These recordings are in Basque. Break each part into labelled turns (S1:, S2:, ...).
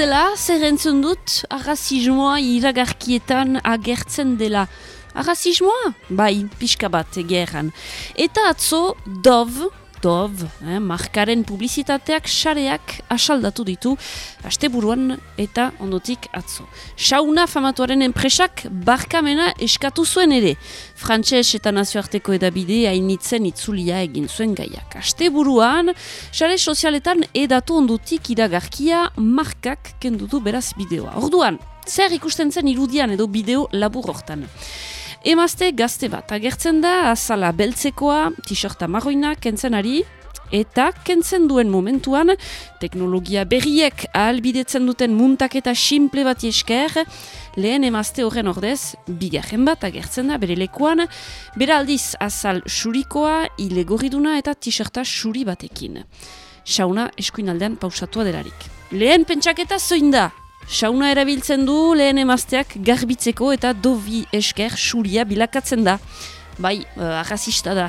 S1: dela, zer entzun dut, arrazismoa iragarkietan agertzen dela. Arrazismoa? Bai, pixka bat egeran. Eta atzo, dov, dov, eh, markaren publizitateak sareak asaldatu ditu, asteburuan eta ondotik atzo. Sauna famatuaren enpresak barkamena eskatu zuen ere. Frantses eta nazioarteko edabide hainitzen itzulia egin zuen gaiak. Asteburuan, sare sozialetan edatu ondotik iragarkia markak kendutu beraz bideoa. Orduan, zer ikusten zen irudian edo bideo labur hortan. Emazte gazte bat, agertzen da azala beltzekoa, t-shirta marroina, kentzen ari, eta kentzen duen momentuan, teknologia berriek ahalbidetzen duten muntaketa simple bat esker, lehen emazte horren ordez, bigarren bat agertzen da bere lekuan, bere aldiz azal surikoa, ilegorriduna eta t-shirta suri batekin. Sauna eskuin aldean pausatua delarik. Lehen pentsaketa zoin da, Sauna erabiltzen du lehen emazteak garbitzeko eta dovi esker suria bilakatzen da. Bai, uh, da.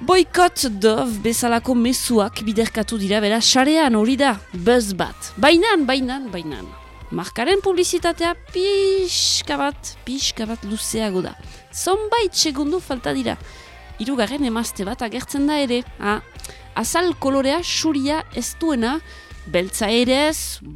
S1: Boikot dov bezalako mezuak biderkatu dira, bera, sarean hori da, buzz bat. Bainan, bainan, bainan. Markaren publizitatea pixka bat, pixka bat luzeago da. Zonbait segundu falta dira. Hirugarren emazte bat agertzen da ere. Ah, azal kolorea suria ez duena, beltza ere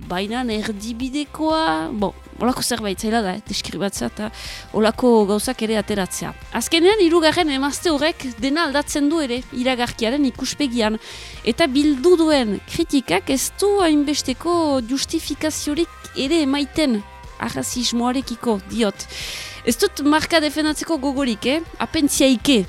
S1: baina erdibidekoa, bon, olako zerbait zaila da, eh, deskribatzea eta olako gauzak ere ateratzea. Azkenean, irugarren emazte horrek dena aldatzen du ere, iragarkiaren ikuspegian, eta bildu duen kritikak ez du hainbesteko justifikaziorik ere emaiten arrazismoarekiko, diot. Ez dut marka defendatzeko gogorik, eh? apentziaike,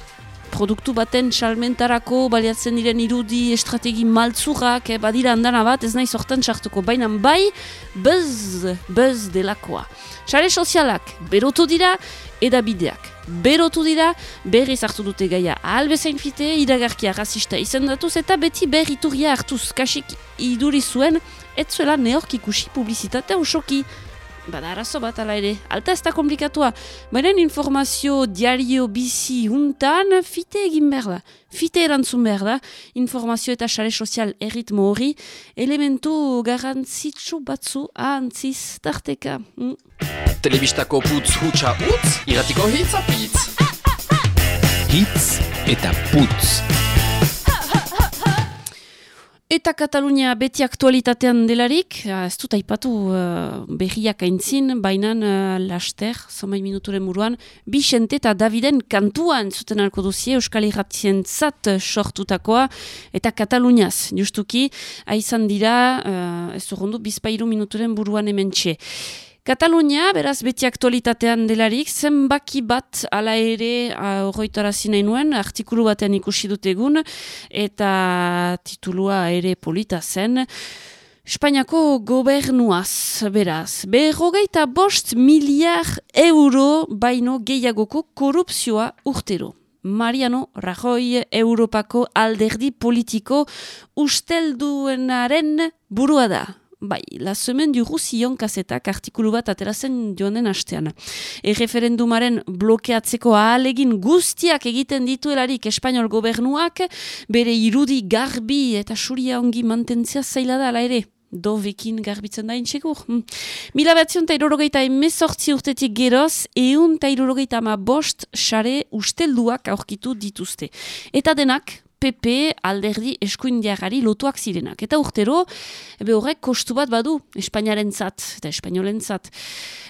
S1: produktu baten salmentarako baliatzen diren irudi estrategi maltzurak, eh, badira andana bat, ez nahi sortan sartuko, baina bai, bez, bez delakoa. Sare sozialak, berotu dira, edabideak. Berotu dira, berri zartu dute gaia albezain fite, iragarkia rasista izan datuz, eta beti berriturria hartuz, kasik iduri zuen, ez zuela neork ikusi publizitatea usoki, bada arazo bat ala ere, alta ez da komplikatua. Baina informazio diario bizi huntan fite egin behar da. Fite erantzun behar da, informazio eta sare sozial erritmo hori, elementu garantzitsu batzu ahantziz tarteka. Mm.
S2: Telebistako putz hutsa utz, iratiko hitz apitz. Hitz eta putz.
S1: Eta Katalunia beti aktualitatean delarik, ez dut aipatu uh, berriak aintzin, bainan uh, laster, zomai minuturen muruan, Bixente eta Daviden kantuan zuten alko duzie, Euskal Irratien zat sortutakoa, eta Kataluniaz, justuki, aizan dira, uh, ez du bizpairu minuturen buruan hemen txe. Katalunia, beraz beti aktualitatean delarik, zenbaki bat ala ere horretara zinei nuen, artikulu batean ikusi dut egun, eta titulua ere polita zen. Espainiako gobernuaz, beraz, berrogeita bost miliar euro baino gehiagoko korupzioa urtero. Mariano Rajoy, Europako alderdi politiko ustelduenaren burua da bai, la semen du Rusion kasetak artikulu bat aterazen joanen hastean. E-referendumaren blokeatzeko ahalegin guztiak egiten dituelarik Espainol gobernuak, bere irudi garbi eta suria ongi mantentzia zaila da ala ere. Dovekin garbitzen da intxegur. Hm. Mila batzion eta irorogeita emezortzi urtetik geroz, eun eta irorogeita ama bost sare ustelduak aurkitu dituzte. Eta denak, PP alderdi eskuindiagari lotuak zirenak. Eta urtero, ebe horrek kostu bat badu, Espainiaren zat, eta Espainolen zat.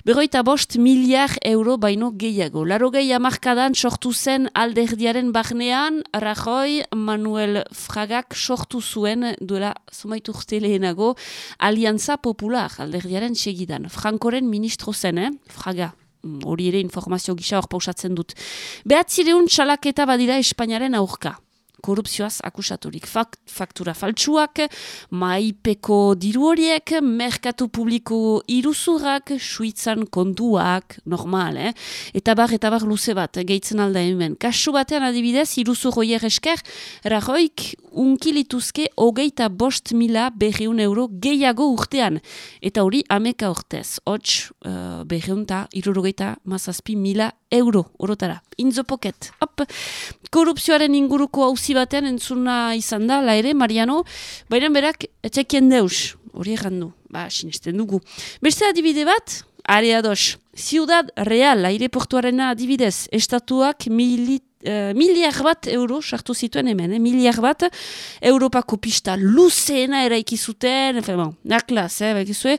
S1: Berroita bost miliar euro baino gehiago. Laro gehi amarkadan sortu zen alderdiaren barnean, Rajoy Manuel Fragak sortu zuen duela zumaitu urte lehenago, Alianza Popular alderdiaren segidan. Frankoren ministro zen, eh? Fraga mm, hori ere informazio gisa hor pausatzen dut. Behatzireun txalaketa badira Espainiaren aurka korupzioaz akusaturik. faktura faltsuak, maipeko diru horiek, merkatu publiko iruzurrak, suitzan kontuak, normal, eh? Eta bar, eta bar luze bat, gehitzen alda hemen. Kasu batean adibidez, iruzur hoier esker, rajoik unkilituzke hogeita bost mila berriun euro gehiago urtean. Eta hori ameka urtez. Hots, uh, berriun eta irurogeita mazazpi mila euro, orotara. Inzo poket. Hop, korupzioaren inguruko hauzi batean entzuna izan da, la ere, Mariano, baina berak, etxekien deus,
S3: hori errandu, ba, sinesten dugu. Beste adibide bat, are ados, Ciudad Real, aireportuarena adibidez, estatuak milit Uh, miliar bat euro sartu zituen hemen, eh? miliar bat Europako pista luzeena eraiki zuten, enfin bon, naklaz, eh, bekizue,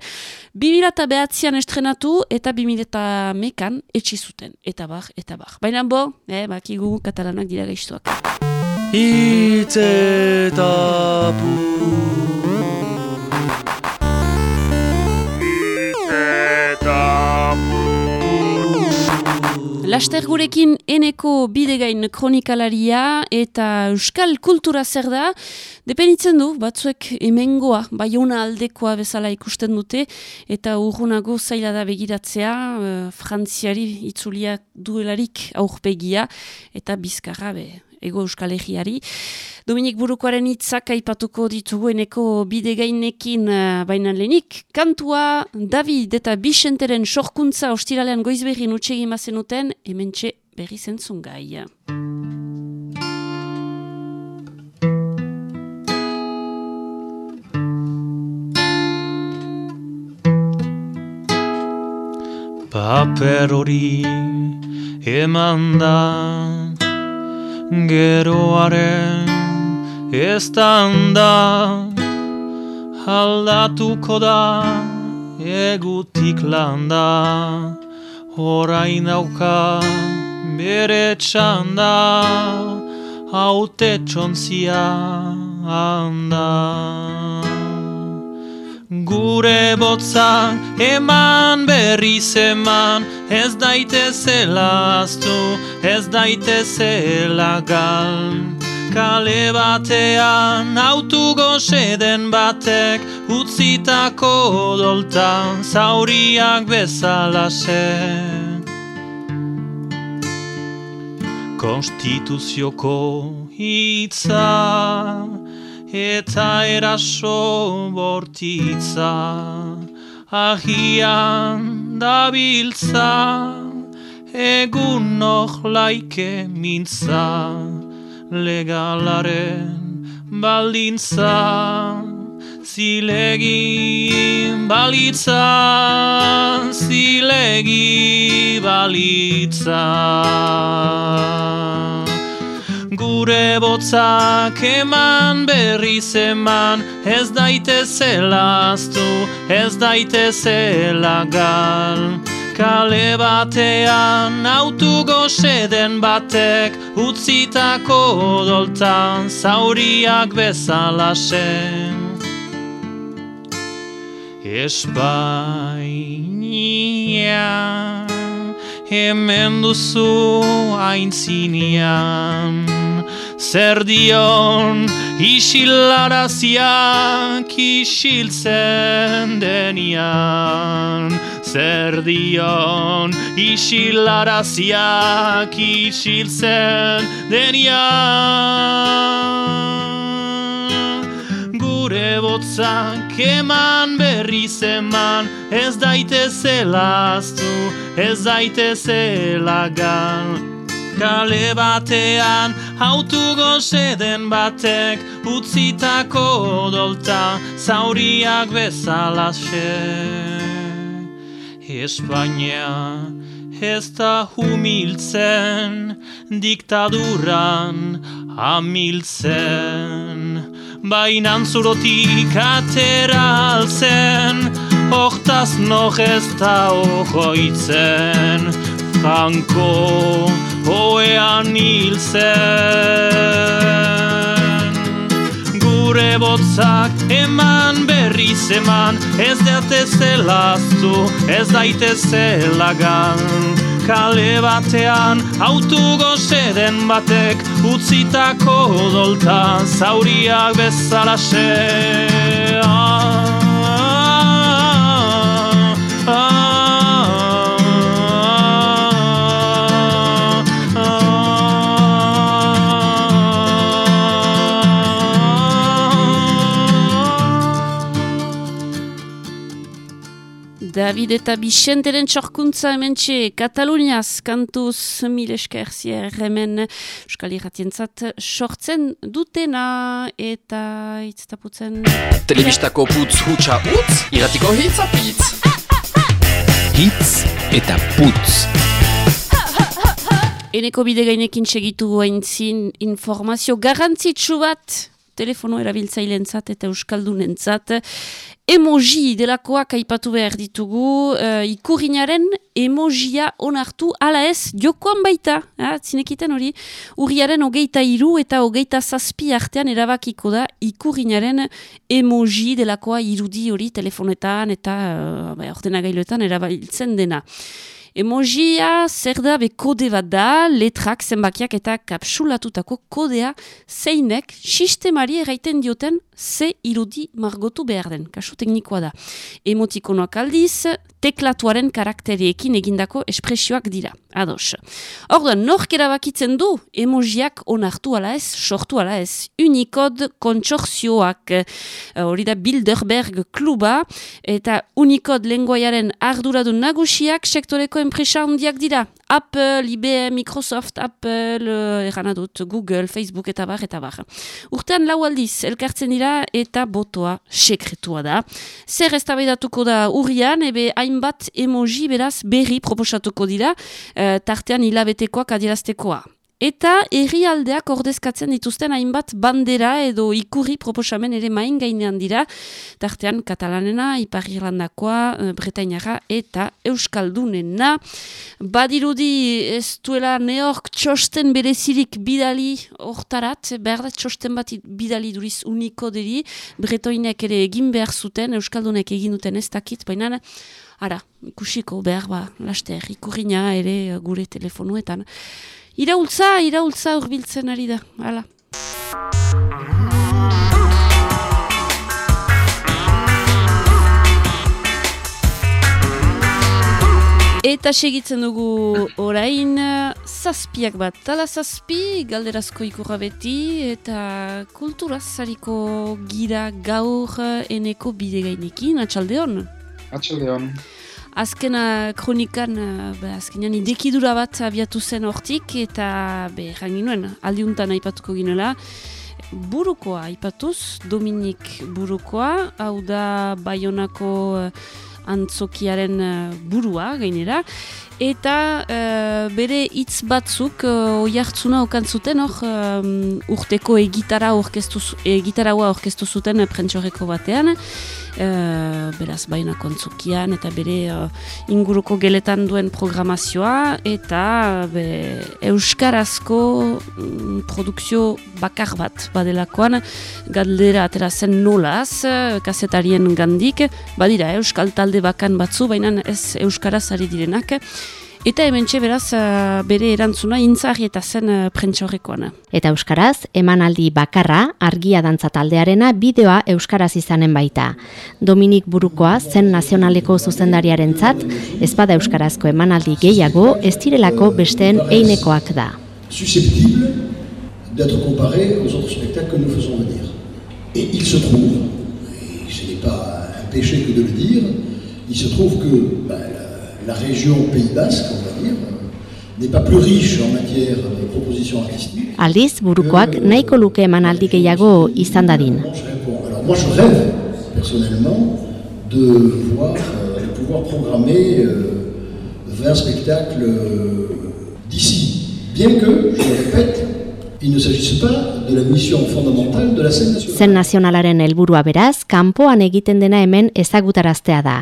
S3: 2000 behatzean estrenatu eta 2000 mekan etxi zuten, eta bar, eta bar. Baina bo, eh, bakigu katalanak dira gaiztuak. Itz eta Laster gurekin eneko bidegain kronikalaria eta euskal kultura zer da, depenitzen du, batzuek emengoa, baiona aldekoa bezala ikusten dute, eta urrunago zaila da begiratzea, uh, frantziari itzuliak duelarik aurpegia, eta bizkarra be, ego euskal egiari. Dominik Burukoaren hitzak aipatuko ditugueneko bide gainekin uh, bainan lehenik. Kantua David eta Bixenteren sorkuntza ostiralean goizberri utxegi mazenuten, hemen txe berri zentzun gai. Paper hori eman da geroaren ez da aldatuko da egutik landa. Orain dauka bere txanda haute txontzia handa Gure botzak eman berri zeman Ez daite zela aztu, ez daite zela gal Kale batean autu goxeden batek Utzitako doltan zauriak bezala Konstituzioko hitza eta eraso bortitza ahian dabiltza egun noh laike mintza legalaren baldintza zilegi balitza zilegi balitza gure botzak eman berri zeman ez daite zelaztu, ez daite zela gal kale batean autu goxeden batek utzitako doltan zauriak bezala zen. Espainia hemen duzu aintzinean Zer dion isilaraziak isiltzen denian? Zer dion isilaraziak isiltzen denian? Gure botzak eman berri zeman Ez daite zelaztu, ez daite zelagan kale batean autu gozeden batek utzitako dolta zauriak bezala xe Espainia ez da humiltzen diktaduran amiltzen. Bainan zurotik atera altzen Hortaz noch ez da ohoitzen Franco oean hil zen. Gure botzak eman berri zeman Ez deate zelaztu, ez daite zelagan. Kale batean autu gozeden batek Utzitako dolta zauriak bezala
S1: David eta Bixenteren txorkuntza hemen txe, Kataluniaz, kantuz mil eskerzier hemen Euskal Irratientzat sortzen dutena eta itztaputzen...
S2: Telebistako putz hutsa utz, irratiko hitz apitz. Hitz eta putz.
S1: Eneko bide gainekin segitu haintzin informazio garantzitsu bat telefono erabiltzailentzat eta euskaldunentzat. Emoji delakoak aipatu behar ditugu, uh, ikurrinaren emojia onartu ala ez jokoan baita, ha, zinekiten hori, urriaren hogeita iru eta hogeita zazpi artean erabakiko da ikurrinaren emoji delakoa irudi hori telefonetan eta uh, ordenagailuetan erabiltzen dena. Emojia zer da be kode bat da, letrak zenbakiak eta kapsulatutako kodea zeinek sistemari erraiten dioten ze irudi margotu behar den, kasu teknikoa da. Emotikonoak aldiz, teklatuaren karakteriekin egindako espresioak dira. Ados. Orduan, nork erabakitzen du emojiak onartu ala ez, sortu ala ez. Unicode kontsorzioak, eh, hori da Bilderberg kluba, eta Unicode lenguaiaren arduradun nagusiak sektoreko enpresa handiak dira. Apple, IBM, Microsoft, Apple, uh, erana dut, Google, Facebook eta bar, eta bar. Urtean lau aldiz, elkartzen dira eta botoa sekretua da. Zer ez da urrian, ebe hainbat emoji beraz berri proposatuko dira, uh, tartean hilabetekoak adieraztekoa. Eta herrialdeak ordezkatzen dituzten hainbat bandera edo ikurri proposamen ere main gainean dira, tartean katalanena, ipar irlandakoa, eh, bretainara eta euskaldunena. Badirudi ez duela neork txosten berezirik bidali hortarat, behar da txosten bat bidali duriz uniko deri, bretoinek ere egin behar zuten, euskaldunek egin duten ez dakit, baina ara, ikusiko behar ba, laster, ikurriña ere gure telefonuetan. Iraultza, iraultza urbiltzen ari da, hala. Eta segitzen dugu orain, zazpiak bat, tala zazpi, galderazko ikurra beti, eta kulturaz zariko gira gaur eneko bidegainekin, atxaldeon?
S4: Atxaldeon
S1: azkena kronikan, uh, be, azkenean idekidura bat abiatu zen hortik, eta be, janginuen, aldiuntan aipatuko ginela, burukoa aipatuz, Dominik burukoa, hau da Bayonako uh, antzokiaren uh, burua, gainera, eta bere hitz batzuk uh, oi hartzuna okantzuten hor urteko egitara orkestu, egitaraua orkestu zuten prentxorreko batean, uh, beraz baina kontzukian eta bere uh, inguruko geletan duen programazioa eta be, euskarazko um, produkzio bakar bat badelakoan. Galdera atera zen nolaz kasetarien gandik. Badira euskal talde bakan batzu baina ez euskaraz ari direnak Eta hemen beraz uh, bere erantzuna intzari eta zen uh, prentxorrekoan.
S5: Eta Euskaraz, emanaldi bakarra, argia dantza taldearena bideoa Euskaraz izanen baita. Dominik Burukoa zen nazionaleko zuzendariaren zat, ezpada Euskarazko emanaldi gehiago, ez direlako besteen einekoak da.
S6: Susceptible d'être comparé aux autres spectacles que nous faisons venir. Et il se trouve, et ce n'est pas un péché que de le dire, il se trouve que bah, la région Pays Basque, on va dire, n'est pas plus riche en matière de propositions artistiques.
S5: Aldiz, burukoak euh, nahiko luke emanaldi gehiago izan dadin.
S6: Alors moi je rêve, personnellement, de voir, euh, de pouvoir programmer euh, 20 spectacles euh, d'ici. Bien que, je le répète, il ne s'agisse pas de la mission fondamentale de la scène nationale.
S5: Zen nazionalaren helburua beraz, kanpoan egiten dena hemen ezagutaraztea da.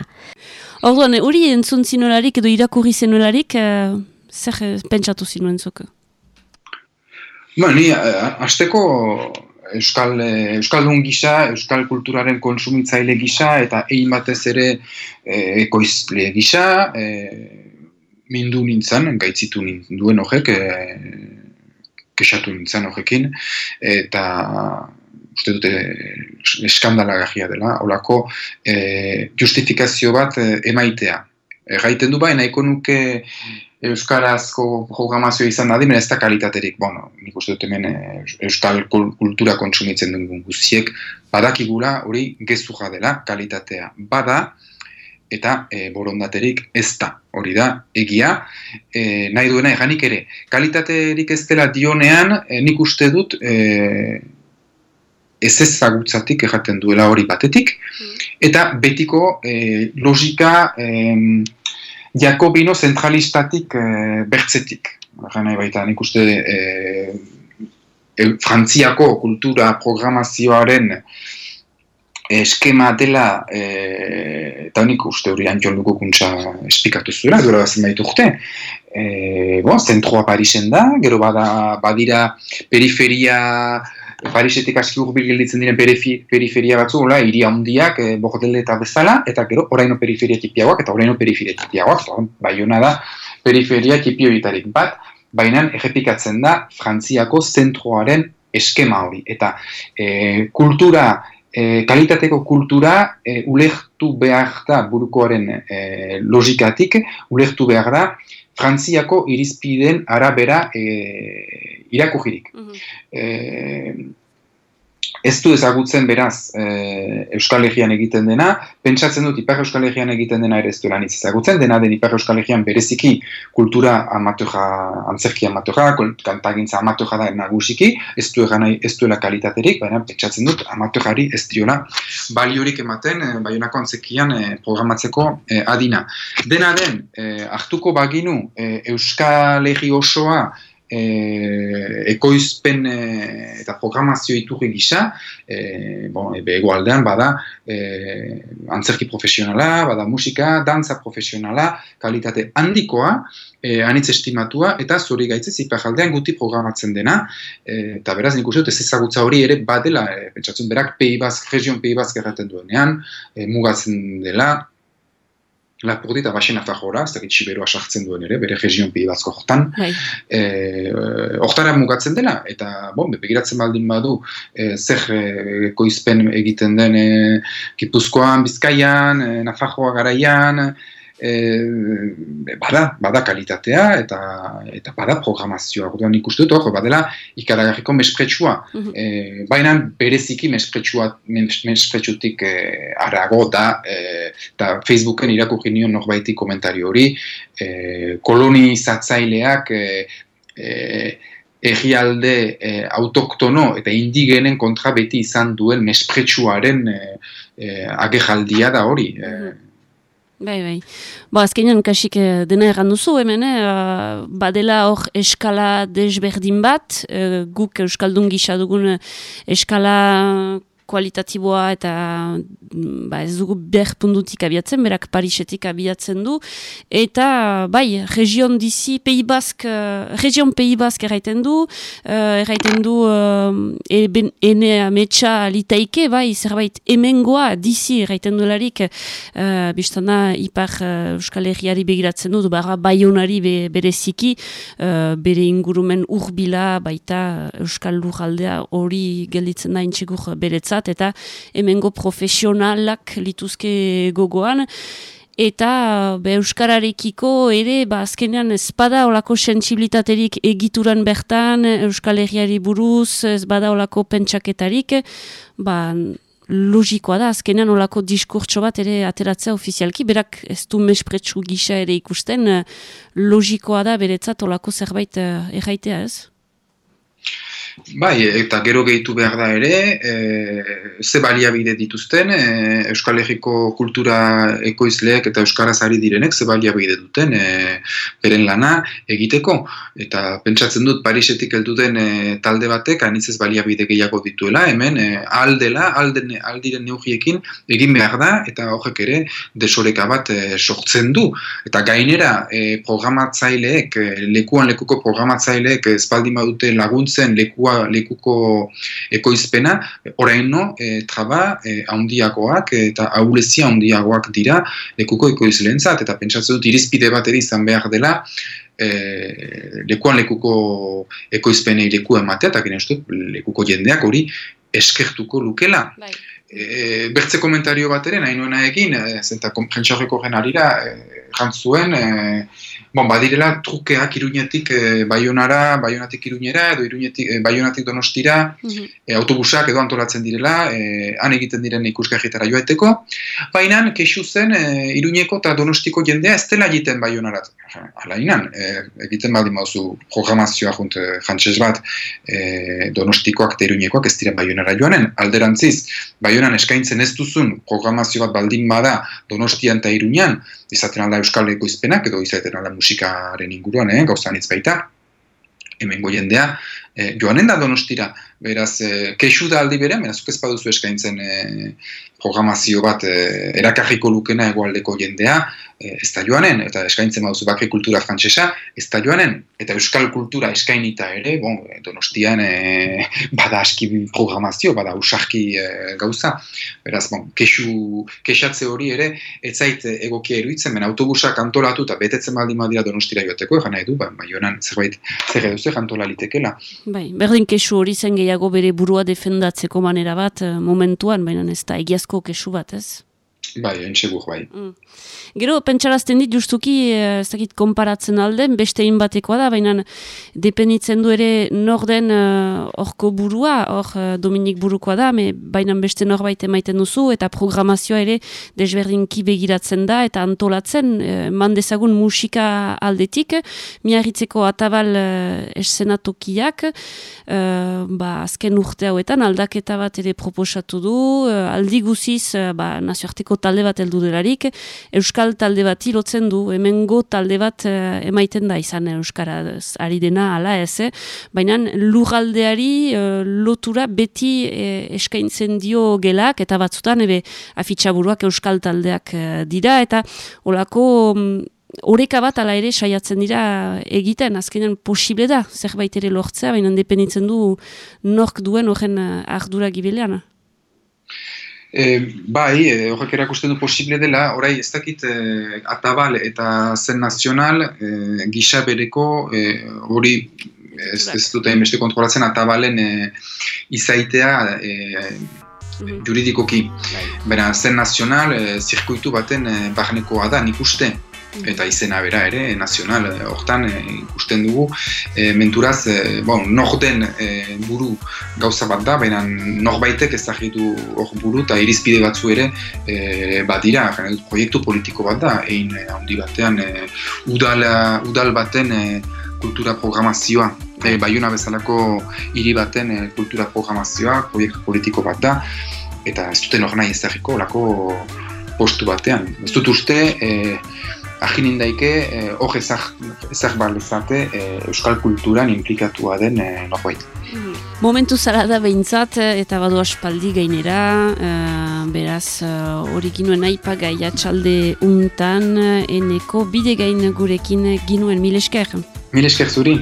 S1: Orduan, hori entzun zinolarik edo irakurri zinolarik, uh, zer eh, pentsatu zinuen zuke?
S4: Ba, ni, azteko Euskal, Euskaldun gisa, Euskal kulturaren konsumitzaile gisa, eta egin batez ere ekoizle gisa, e, mindu nintzen, gaitzitu duen horrek, e, kesatu nintzen horrekin, eta uste dute eskandala dela, holako e, justifikazio bat e, emaitea. Erraiten du bai, nahiko nuke Euskarazko programazio izan da ez da kalitaterik. Bueno, nik uste dut hemen Euskal kultura kontsumitzen dugun guztiek, badakigula hori gezurra dela kalitatea. Bada, eta e, borondaterik ez da. Hori da, egia, e, nahi duena eganik ere. Kalitaterik ez dela dionean, e, nik uste dut e, ez ezagutzatik erraten duela hori batetik, mm. eta betiko e, logika e, jakobino zentralistatik e, bertzetik. Gana baita, nik uste e, e, frantziako kultura programazioaren eskema dela e, eta honik uste hori antxon dugu kuntza espikatu zuela, duela bazen baitu urte. E, bon, zentroa Parisen da, gero bada, badira periferia Parisetik aski urbil gelditzen diren periferia batzu, hola, hiri handiak, e, eta bezala, eta gero oraino periferia tipiagoak, eta oraino periferia tipiagoak, bai hona da periferia tipioitarik bat, baina errepikatzen da Frantziako zentroaren eskema hori. Eta e, kultura e, kalitateko kultura e, ulertu behar da burukoaren e, logikatik, ulertu behar da Frantziako irizpiden arabera e, irakujirik. Mm ez du ezagutzen beraz e, Euskal Herrian egiten dena, pentsatzen dut Ipar Euskal Herrian egiten dena ere ez du laniz ezagutzen, dena den Ipar Euskal Herrian bereziki kultura amatoja, antzerki amatoja, kantagintza amatoja da nagusiki, ez du egan ez duela kalitaterik, baina pentsatzen dut amatojari ez diola baliorik ematen, e, baionako antzekian e, programatzeko e, adina. Dena den, e, hartuko baginu e, Euskal Herri osoa e, ekoizpen e, eta programazio iturri gisa, e, bon, ebe egualdean bada e, antzerki profesionala, bada musika, dantza profesionala, kalitate handikoa, e, anitz estimatua, eta zori gaitzez ipajaldean guti programatzen dena, e, eta beraz nik uste dut ez ezagutza hori ere badela, e, pentsatzen berak Pei Bask, region Pei Bask erraten duenean, e, mugatzen dela, Lapurdi eta Baxena Fajora, ez dakit Siberoa sartzen duen ere, bere region pi bazko hortan. Bai. E, mugatzen dela, eta bon, begiratzen baldin badu, e, zer e, koizpen egiten den e, Gipuzkoan, Bizkaian, e, Nafajoa garaian, e, bada, bada kalitatea eta eta bada programazioa. Orduan ikustu dut hor, badela ikaragarriko mespretsua. Mm baina bereziki mespretsua mespretsutik e, arago da eta Facebooken irakurri nion norbaiti komentario hori e, kolonizatzaileak e, e, egialde e, autoktono eta indigenen kontra beti izan duen mespretsuaren e, agejaldia da hori. Mm
S1: Bai, bai. Ba, azkenean kasik eh, dena erran duzu hemen, eh? badela hor eskala desberdin bat, eh, guk euskaldun gisa dugun eskala kualitatiboa eta mm, ba, ez dugu ber pundutik abiatzen, berak Parisetik abiatzen du, eta bai, region dizi, Pei Bask, uh, region Pei Bask erraiten du, uh, erraiten du uh, ene ametsa litaike, bai, zerbait emengoa dizi erraiten du larik, uh, biztana ipar uh, Euskal Herriari begiratzen du, barra baionari be, bereziki, uh, bere ingurumen urbila, baita Euskal Lujaldea hori gelditzen da intxegur beretza, eta hemengo profesionalak lituzke gogoan eta be, euskararekiko ere ba azkenean ezpada olako sentsibilitaterik egituran bertan Euskal Herriari buruz ez bada olako pentsaketarik ba logikoa da azkenean olako diskurtso bat ere ateratzea ofizialki berak ez du mespretsu gisa ere ikusten logikoa da beretzat olako zerbait uh, erraitea ez?
S4: Bai, eta gero gehitu behar da ere, e, ze baliabide dituzten, e, Euskal Herriko kultura ekoizleek eta Euskaraz ari direnek ze baliabide duten e, beren lana egiteko. Eta pentsatzen dut Parisetik helduten e, talde batek anitzez baliabide gehiago dituela, hemen e, aldela, alden, aldiren neugiekin egin behar da, eta horrek ere desoreka bat e, sortzen du. Eta gainera e, programatzaileek, lekuan lekuko programatzaileek espaldi dute laguntzen lekua lekuko ekoizpena, oraino e, traba e, handiagoak eta aulezia handiagoak dira lekuko ekoizleentzat eta pentsatzen dut irizpide bat ere izan behar dela e, lekuan lekuko ekoizpenei leku ematea eta gine lekuko jendeak hori eskertuko lukela. Bai. E, bertze komentario bat ere, nahi nuena egin, e, zenta jentsarreko genarira, e, jantzuen, e, Bon, badirela trukeak iruñetik e, baionara, baionatik iruñera, edo iruñetik, e, baionatik donostira, mm autobusak edo antolatzen direla, e, han egiten diren ikusgahitara joaiteko. Baina, kexu zen, e, iruñeko eta donostiko jendea ez dela egiten baionarat. Hala inan, e, egiten baldin mauzu programazioa junt jantzez bat e, donostikoak eta iruñekoak ez diren baionara joanen. Alderantziz, baionan eskaintzen ez duzun programazio bat baldin bada donostian eta iruñan, izaten alda euskal izpenak edo izaten alda musikaren inguruan, eh, gauzan itzbaita, hemen jendea, eh, joanen da donostira, beraz, eh, keixu da aldi bere, beraz, ez baduzu eskaintzen eh, programazio bat eh, erakarriko lukena egualdeko jendea, Eh, ez da joanen, eta eskaintzen baduzu bakri kultura frantsesa, ez da joanen, eta euskal kultura eskainita ere, bon, donostian e, bada aski programazio, bada usarki e, gauza. Beraz, bon, kexu, kexatze hori ere, ez zait egokia eruditzen, ben autobusak antolatu eta betetzen baldin badira donostira joateko, egan nahi du, ba, joanen zerbait zer edo zer antola litekela.
S1: Bai, berdin kexu hori zen gehiago bere burua defendatzeko manera bat momentuan, baina ez da egiazko kexu bat, ez?
S4: Bai, entxegur, bai. Mm.
S1: Gero, pentsarazten dit, justuki, eh, ez dakit, konparatzen alden, beste batekoa da, baina depenitzen du ere nor den horko uh, burua, hor uh, Dominik burukoa da, baina beste norbait emaiten duzu, eta programazioa ere desberdinki begiratzen da, eta antolatzen, uh, mandezagun musika aldetik, miarritzeko atabal uh, esenatokiak, uh, ba, azken urte hauetan, aldaketa bat ere proposatu du, uh, aldi guziz, uh, ba, nazioarteko talde bat heldu delarik, Euskal talde bat ilotzen du, hemengo talde bat uh, emaiten da izan Euskara ari dena, ala ez, eh? baina lugaldeari uh, lotura beti eh, eskaintzen dio gelak, eta batzutan ebe afitxaburuak Euskal taldeak dira, eta olako... Um, Horeka bat ala ere saiatzen dira egiten, azkenean posible da, zerbait ere lortzea, baina dependitzen du nork duen horren ardura gibilean.
S4: E, bai, e, horrek erakusten du posible dela, orai ez dakit e, atabal eta zen nazional e, gisa bereko e, hori ez, ez dut beste kontrolatzen atabalen e, izaitea e, mhm. juridikoki. Bai. Bera, zen nazional e, zirkuitu baten e, barnekoa da, nik uste eta izena bera ere, nazional, eh, hortan e, ikusten dugu. E, menturaz, e, bon, nor den buru gauza bat da, baina norbaitek ezagitu hor buru eta irizpide batzu ere e, bat dira, proiektu politiko bat da, egin handi batean udal, udal baten kultura programazioa, e, baiuna bezalako hiri baten kultura programazioa, proiektu politiko bat da, eta ez duten hor nahi ezagiko, lako postu batean. Ez dut uste, Agin daike, eh, hor eh, ezak, ezak balezate eh, euskal kulturan implikatua den eh, norbait.
S1: Mm. Momentu zara da behintzat eta badu aspaldi gainera, eh, beraz hori uh, ginuen aipa gaia txalde untan, eneko bide gain gurekin ginuen mil esker.
S4: Mil esker zuri.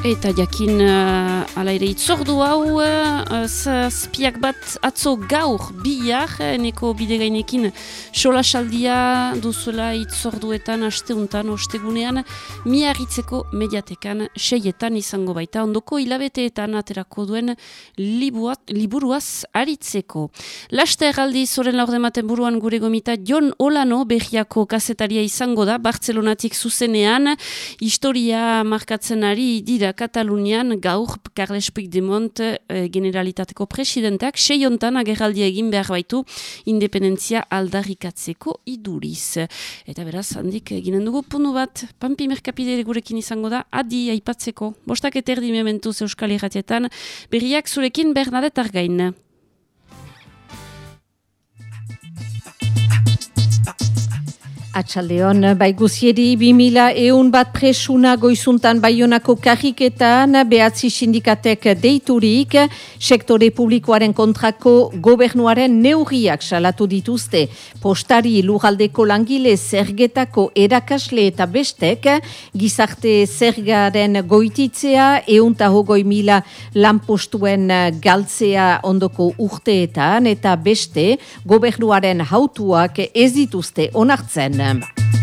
S1: Eta jakin uh, ala ere itzordu hau uh, zazpiak bat atzo gaur bihar eneko bidegainekin sola saldia itzorduetan asteuntan ostegunean miarritzeko mediatekan seietan izango baita. Ondoko hilabeteetan aterako duen libuat, liburuaz aritzeko. Laste erraldi zoren laurdematen buruan gure gomita Jon Olano behiako kasetaria izango da Bartzelonatik zuzenean. Historia markatzen ari dira Katalunian gaur Carles Puigdemont eh, generalitateko presidenteak seiontan agerraldia egin behar baitu independentzia aldarrikatzeko iduriz. Eta beraz, handik ginen dugu punu bat, Pampi Merkapide gurekin izango da, adi aipatzeko. Bostak eterdi mementuz Euskal Herratietan, berriak zurekin Bernadette Argain.
S7: Atxaldeon, bai guzieri, 2000 eun bat presuna goizuntan baionako karriketan, behatzi sindikatek deiturik, sektore publikoaren kontrako gobernuaren neurriak salatu dituzte. Postari lujaldeko langile zergetako erakasle eta bestek, gizarte zergaren goititzea, eun hogoi mila lanpostuen galtzea ondoko urteetan, eta beste, gobernuaren hautuak ez dituzte onartzen. them.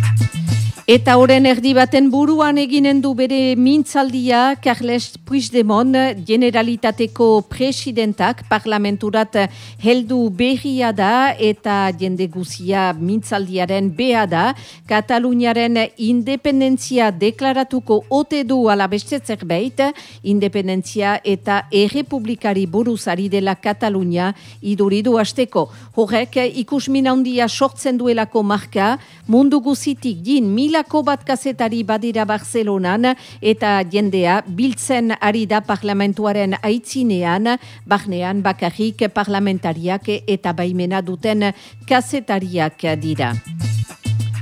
S7: Eta horren erdi baten buruan eginen du bere mintzaldia Carles Puigdemont generalitateko presidentak parlamenturat heldu behia da eta jende guzia mintzaldiaren beha da Kataluniaren independentzia deklaratuko ote du alabeste zerbait independentzia eta errepublikari buruzari dela Katalunia iduridu hasteko. Horrek ikusmina handia sortzen duelako marka mundu guzitik din mila milako bat kazetari badira Barcelonan eta jendea biltzen ari da parlamentuaren aitzinean, barnean bakarrik parlamentariak eta baimena duten kazetariak dira.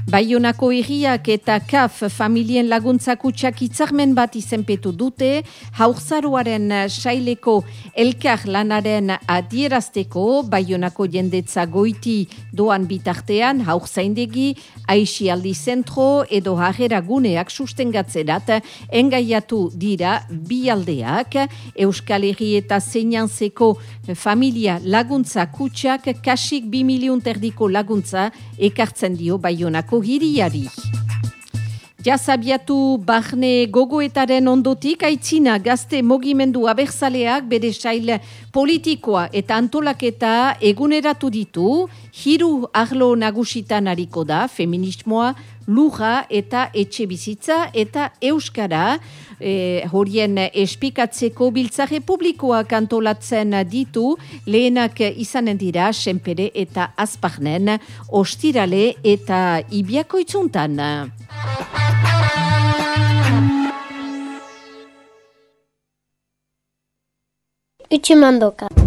S7: Baionako erriak eta kaf familien laguntza kutsak itzarmen bat izenpetu dute, haurzaruaren saileko elkar lanaren adierazteko, Baionako jendetza goiti doan bitartean, haurzaindegi, aixialdi zentro edo harrera guneak sustengatzerat engaiatu dira bi aldeak, Euskal Herri eta Zeinanzeko familia laguntza kutsak kasik bi milion terdiko laguntza ekartzen dio Baionako hiriari. Jazabiatu barne gogoetaren ondotik, aitzina gazte mogimendu abertzaleak bere sail politikoa eta antolaketa eguneratu ditu, hiru arlo nagusitan hariko da, feminismoa, luja eta etxe bizitza eta euskara, e, horien espikatzeko biltzare publikoa kantolatzen ditu, lehenak izanen dira, senpere eta azparnen, ostirale eta ibiako itzuntan.
S8: Utsumandoka.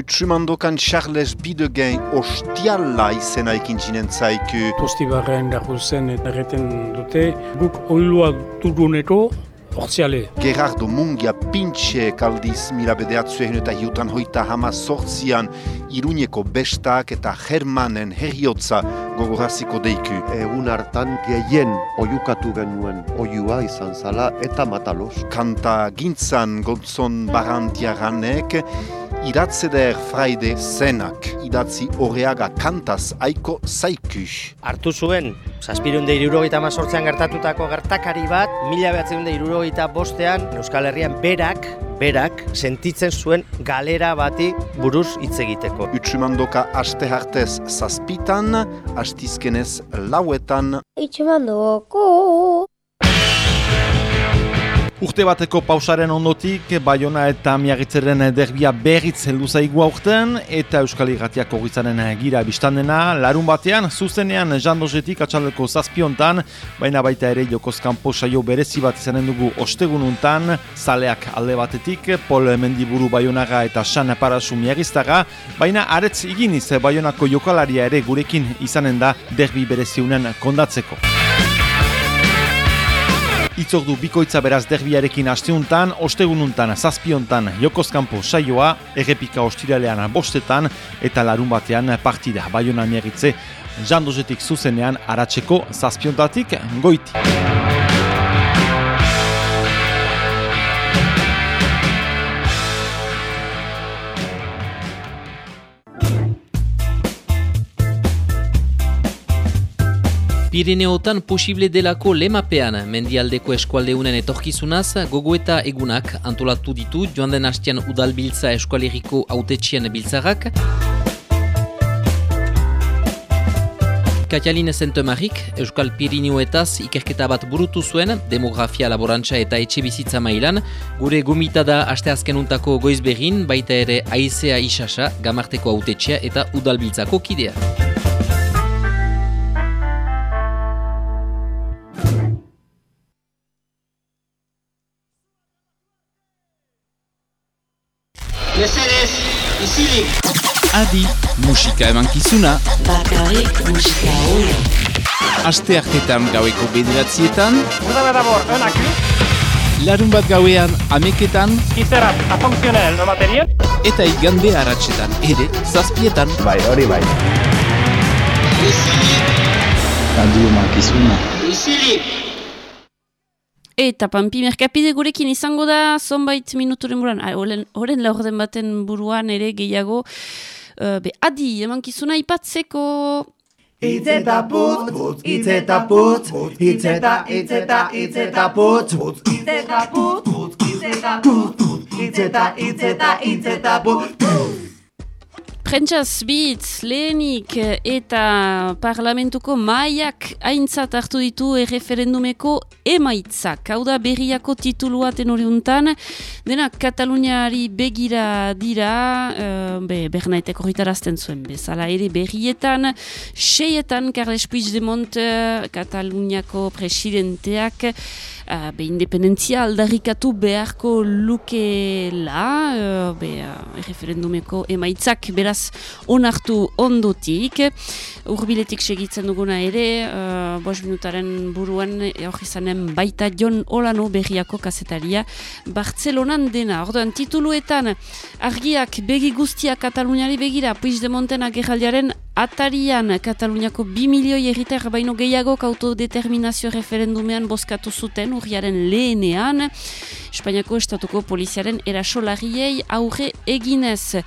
S9: Utsumandokan Charles Bidegen ostiala izena ekin zinen zaiku.
S10: Tostibarren dagozen eta erreten dute, guk oilua duguneko Hortziale.
S9: Gerardo Mungia pintxe kaldiz mila bedeatzu egin eta hiutan hoita hama sortzian Iruñeko bestak eta Germanen herriotza gogoraziko deiku.
S11: Egun hartan gehien oiukatu genuen oiua izan zala eta matalos.
S9: Kanta gintzan gontzon barantiaranek iratzeder fraide zenak idatzi horreaga kantaz aiko zaiku.
S12: Artu zuen, zazpirunde irurogeita mazortzean gertatutako gertakari bat, mila behatzen irurogeita bostean, Euskal Herrian berak, berak, sentitzen zuen galera bati buruz hitz egiteko.
S9: Utsumandoka aste hartez zazpitan, astizkenez lauetan.
S8: Utsumandoko!
S13: Urte bateko pausaren ondotik, Bayona eta Miagitzeren derbia berriz heldu zaigu aurten, eta Euskal Irratiak horretzaren gira biztandena, larun batean, zuzenean jandozetik atxaleko zazpiontan, baina baita ere jokozkan posaio berezi bat izanen dugu ostegununtan, zaleak alde batetik, Pol Mendiburu Bayonaga eta San Parasu Miagiztaga, baina aretz iginiz Bayonako jokalaria ere gurekin izanen da derbi bereziunen kondatzeko. Itzordu bikoitza beraz derbiarekin asteuntan, ostegununtan, zazpiontan, jokozkampo saioa, errepika ostiralean bostetan, eta larun batean partida baiona miagitze, jandozetik zuzenean aratzeko zazpiontatik goiti.
S14: Pirineotan posible delako lemapean mendialdeko eskualdeunen etorkizunaz gogoeta egunak antolatu ditu joan den hastian udalbiltza eskualeriko autetxien biltzarrak. Katialine Zentomarik, Euskal Pirineoetaz ikerketa bat burutu zuen, demografia, laborantza eta etxe bizitza mailan, gure gomita da aste azkenuntako goizberin, baita ere aizea isasa, gamarteko autetxea eta udalbiltzako kidea.
S15: Izilik!
S2: Adi, musika eman kizuna.
S16: Bakarrik musika hori.
S2: Aste hartetan gaueko bederatzietan.
S17: Avez d'abord un accu.
S2: Larun bat gauean ameketan.
S17: Kizerat, a fonctionnel, no materiel.
S2: Eta igande haratsetan, ere, zazpietan.
S18: Bai, hori bai.
S15: Izilik!
S18: Adi eman kizuna.
S1: Eta Pampi Merkapide gurekin izango da zonbait minuturen buruan, ah, horren horren laurden baten buruan ere gehiago, uh, be, adi, emankizuna ipatzeko...
S18: Itz eta putz, itz eta putz, itz eta, itz putz, itz putz, itz putz, itz eta, itz putz.
S1: Prentsaz bitz, lehenik eta parlamentuko maiak aintzat hartu ditu erreferendumeko emaitzak. Hau da berriako titulua tenoriuntan, dena Kataluniari begira dira, uh, be, bernaitek horretarazten zuen bezala ere berrietan, seietan Carles Puigdemont, uh, Kataluniako presidenteak, uh, be independentzia aldarrikatu beharko lukela, uh, be, uh, referendumeko emaitzak. Beraz onartu ondotik. Urbiletik segitzen duguna ere, uh, bos minutaren buruan hori izanen baita Jon Olano berriako kazetaria Bartzelonan dena. Orduan tituluetan argiak begi guztia Kataluniari begira, Puigdemonten agerraldiaren Atarian, Kataluniako 2 milioi erriter baino gehiagok autodeterminazio referendumean bozkatu zuten urriaren lehenean. Espainiako estatuko poliziaren erasolariei aurre eginez.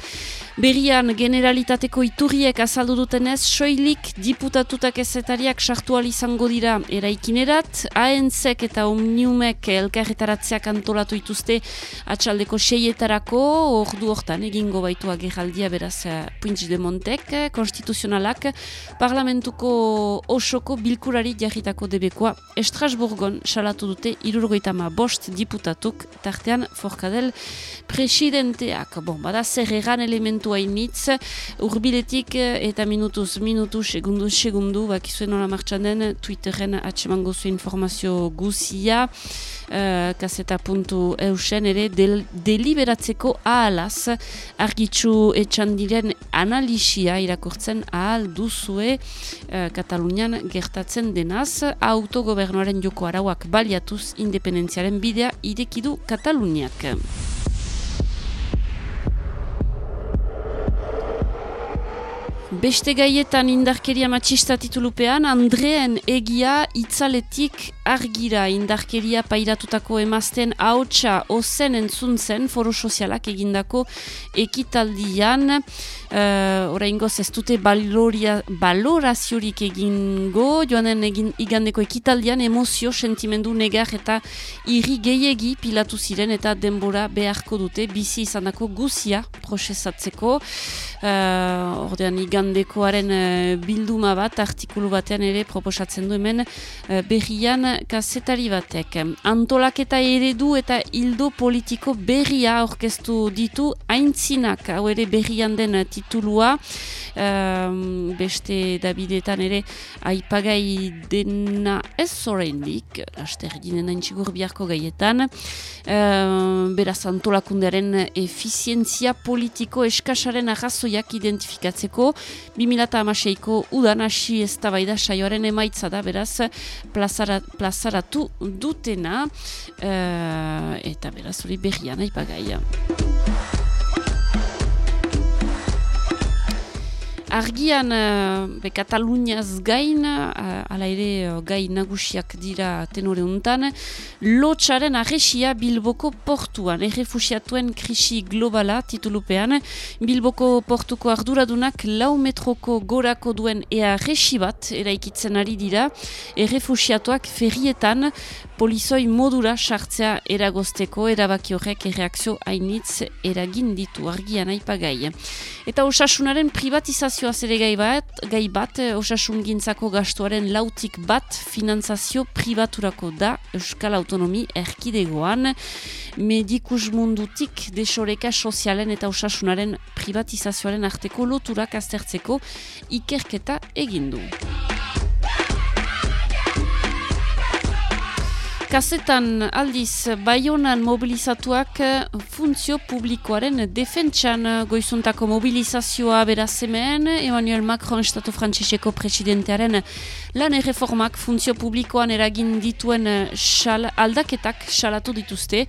S1: Berrian generalitateko iturriek azaldu dutenez, soilik diputatutak ezetariak sartu izango dira. Eraikinerat, ANC eta Omniumek elkarretaratzeak antolatu ituzte atxaldeko seietarako, ordu hortan egingo baitu agerraldia beraz uh, de Montek, konstituzionalak, parlamentuko osoko bilkurari jarritako debekoa. Estrasburgon salatu dute irurgoitama bost diputatuk, tartean Forkadel presidenteak. Bon, bada zer egan elementu momentu hainitz, urbiletik eh, eta minutuz, minutu, segundu, segundu, bakizuen nola martxan den, Twitteren atseman gozu informazio guzia, uh, kaseta puntu eusen ere, del, deliberatzeko ahalaz, argitzu etxan diren analisia irakurtzen ahal duzue uh, Katalunian gertatzen denaz, autogobernuaren joko arauak baliatuz independentziaren bidea irekidu Kataluniak. Beste gaietan indarkeria matxista titulupean, Andreen egia itzaletik argira indarkeria pairatutako emazten haotxa ozen entzun zen foro sozialak egindako ekitaldian. Uh, Oraingo ez dute baloraziorik egingo, joanen egin, igandeko ekitaldian emozio, sentimendu, negar eta irri gehiegi pilatu ziren eta denbora beharko dute bizi izanako guzia prozesatzeko. Uh, ordean igandekoaren uh, bilduma bat, artikulu batean ere proposatzen du hemen uh, berrian kazetari batek. Antolaketa eredu eta hildo politiko berria orkestu ditu haintzinak, hau ere berrian den titulua, um, beste Davidetan ere aipagai dena ez zoreindik, aster ginen haintzigur biharko gaietan, um, beraz antolakundearen efizientzia politiko eskasaren arrazoi arrazoiak identifikatzeko 2006ko udan hasi ez da bai da saioaren emaitza da beraz plazara, plazaratu dutena uh, eta beraz hori berrian aipagai. Argian, uh, be Kataluniaz gain, uh, ala ere uh, gai nagusiak dira tenore untan, lotxaren arresia Bilboko portuan, errefusiatuen krisi globala titulupean, Bilboko portuko arduradunak lau metroko gorako duen ea resi bat eraikitzen ari dira, errefusiatuak ferrietan polizoi modura sartzea eragozteko erabaki horrek erreakzio hainitz eragin ditu. Argian aipagai. Eta osasunaren privatizazio finantzazioaz ere gai bat, gai bat eh, osasun gintzako gastuaren lautik bat finantzazio pribaturako da Euskal Autonomi erkidegoan medikus mundutik desoreka sozialen eta osasunaren privatizazioaren arteko loturak aztertzeko ikerketa egindu. Kasetan aldiz Bayonan mobilizatuak eh, funtzio publikoaren defentsan eh, goizuntako mobilizazioa beraz hemen, Emmanuel Macron Estatu Frantziseko presidentearen lan erreformak funtzio publikoan eragin dituen xal, eh, aldaketak salatu dituzte.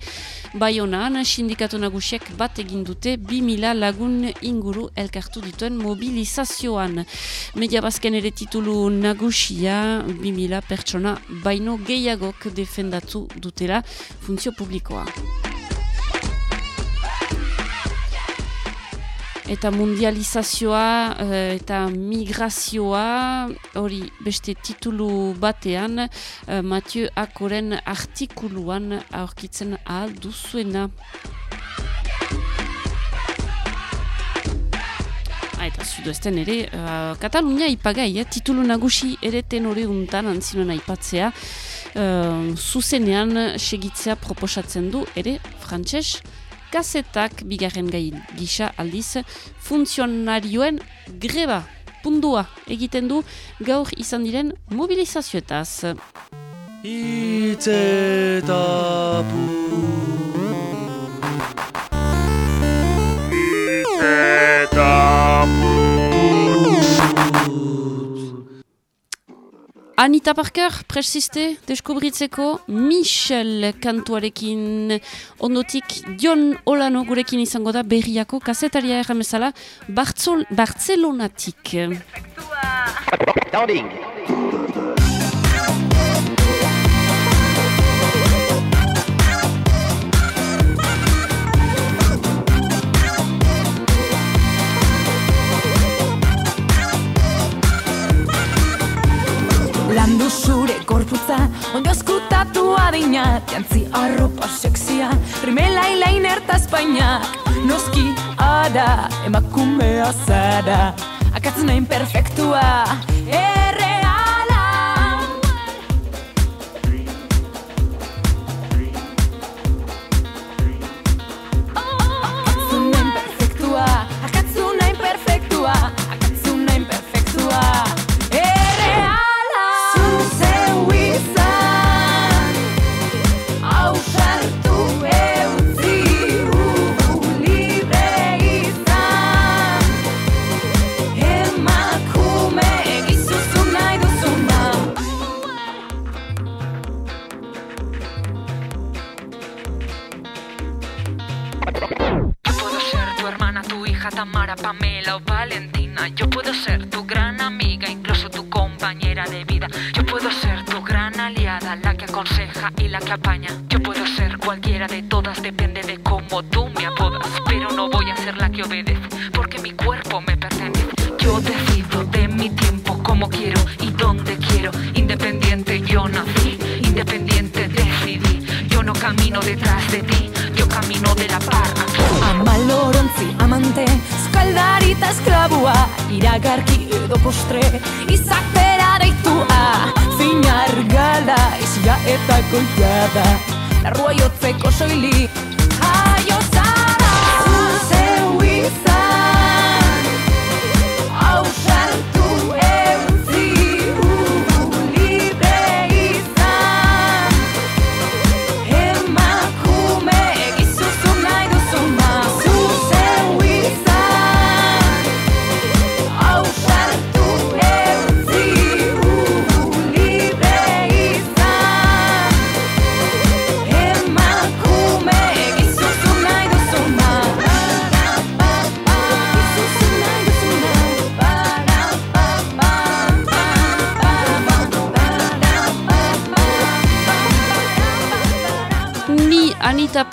S1: Bayonan sindikatu nagusiek bat egin dute 2000 lagun inguru elkartu dituen mobilizazioan. Media bazken ere titulu nagusia 2000 pertsona baino gehiagok defenda aldatu dutela funtzio publikoa. eta mundializazioa eh, eta migrazioa hori beste titulu batean uh, Mathieu Akoren artikuluan aurkitzen ahal duzuena. Ah, eta zuduesten ere, uh, Katalunia ipagai, eh? titulu nagusi ere tenore untan antzinoen aipatzea, uh, zuzenean segitzea proposatzen du ere frantses kazetak bigarren gai gisa aldiz funtzionarioen greba pundua egiten du gaur izan diren mobilizazioetaz.
S19: Itzetapu
S1: Anita Parker, presiste, deskubritzeko Michel kantuarekin ondotik Dion Olano gurekin izango da berriako kasetaria erramezala Bartzelonatik.
S15: Tending.
S20: Landu zure korputza, ondo eskutatu adina. Jantzi arropa sexia, rimela ilain erta Espainak Noski ada, emakumea zara. Akatzen nahin perfektua, erreala
S21: hija Tamara, Pamela o Valentina. Yo puedo ser tu gran amiga, incluso tu compañera de vida. Yo puedo ser tu gran aliada, la que aconseja y la que apaña. Yo puedo ser cualquiera de todas, depende de cómo tú me apodas. Pero no voy a ser la que obedece, porque mi cuerpo me pertenece. Yo decido de mi tiempo como quiero
S20: eskaldarita esklabua Iragarki edo postre, izatera deitua Zinar gala, izia eta goiada Larrua jotzeko soili, jaio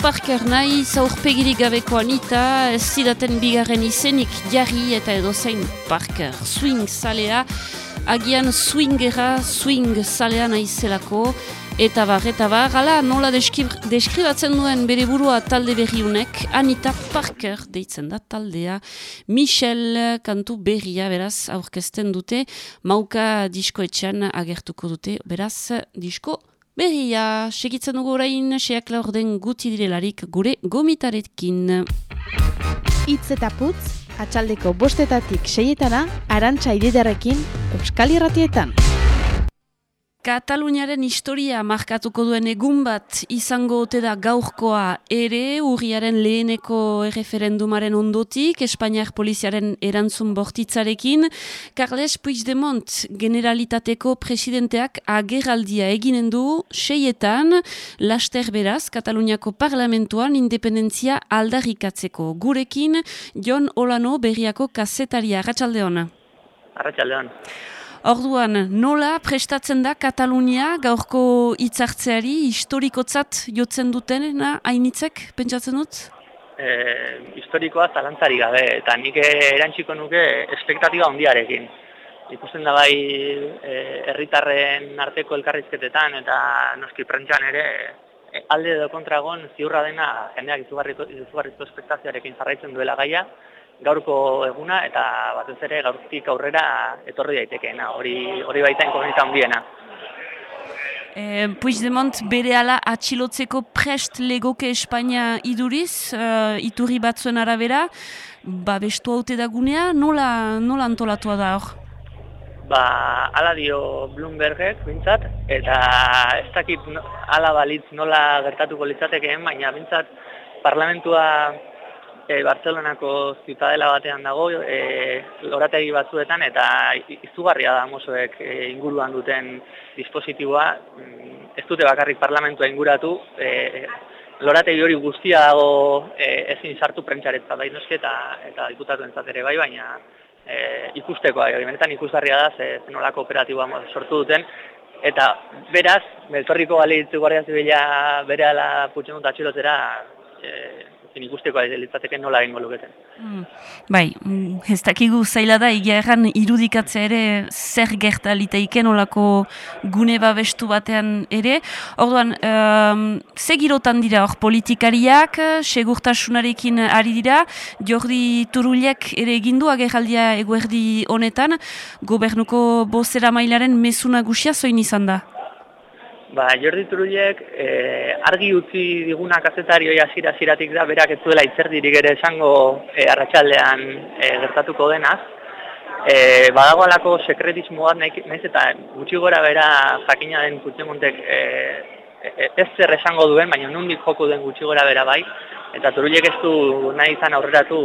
S1: Parker nahi, zaurpegirik gabeko Anita, ez zidaten bigarren izenik jarri eta edozein Parker. Swing zalea, agian swingera, swing zalea nahi zelako, eta bar, eta bar, hala nola deskib- deskribatzen duen bere burua talde berriunek, Anita Parker deitzen da taldea, Michel kantu berria beraz aurkezten dute, mauka diskoetxean agertuko dute, beraz disko Berria, segitzen dugu orain, seak laurden guti direlarik gure gomitarekin.
S22: Itz eta putz, atxaldeko bostetatik seietana, arantxa ididarekin, Euskal Irratietan.
S1: Kataluniaren historia markatuko duen egun bat izango ote da gaurkoa ere urriaren leheneko erreferendumaren ondotik, Espainiar poliziaren erantzun bortitzarekin, Carles Puigdemont generalitateko presidenteak agerraldia eginen du seietan, laster beraz, Kataluniako parlamentuan independentzia aldarrikatzeko. Gurekin, Jon Olano berriako kazetaria, Arratxaldeona.
S23: Arratxaldean.
S1: Orduan, nola prestatzen da Katalunia gaurko hitzartzeari historikotzat jotzen dutena hainitzek, pentsatzen dut?
S24: E, historikoa zalantzari gabe, eta nik erantziko nuke espektatiba handiarekin. Ikusten da bai e, herritarren arteko elkarrizketetan eta noski prentxan ere e, alde edo kontragon ziurra dena jendeak izugarriko, izugarriko espektazioarekin jarraitzen duela gaia, gaurko eguna eta batez ere gaurtik aurrera etorri daitekeena, hori hori baita inkognita handiena.
S1: Eh, Puigdemont bere ala atxilotzeko prest legoke Espainia iduriz, uh, iturri batzuen arabera, ba bestu haute dagunea, nola, nola antolatua da hor?
S24: Ba, ala dio Bloombergek, bintzat, eta ez dakit ala balitz nola gertatuko litzatekeen, baina bintzat parlamentua e, Barcelonako zitadela batean dago, e, lorategi batzuetan, eta izugarria da mozoek e, inguruan duten dispositiboa. Mm, ez dute bakarrik parlamentua inguratu, e, lorategi hori guztia dago e, ezin sartu prentxaretzat bai noski eta, eta diputatu ere bai, baina e, ikustekoa, e, benetan ikusgarria da, ze, zenolako operatiboa sortu duten, Eta beraz, beltorriko galitzu guardia zibila bere ala putxen dut atxilotera, e, zen ikusteko litzateke nola egingo luketen.
S1: Mm. Bai, mm, ez dakigu zaila da, egia erran irudikatzea ere zer gerta liteiken olako gune babestu batean ere. Orduan, um, segirotan dira hor politikariak, segurtasunarekin ari dira, Jordi Turuliek ere egindu agerraldia eguerdi honetan, gobernuko bozera mailaren mesuna gusia zoin izan da?
S24: Ba, Jordi Turuliek e, argi utzi diguna kazetari hori asira asiratik da, berak ez duela itzerdirik ere esango e, arratsaldean e, gertatuko denaz. E, badago alako sekretismo bat nahiz eta gutxi gora bera jakina den Puigdemontek e, e, ez zer esango duen, baina nundik joko den gutxi gora bera bai. Eta Turuliek ez du nahi izan aurreratu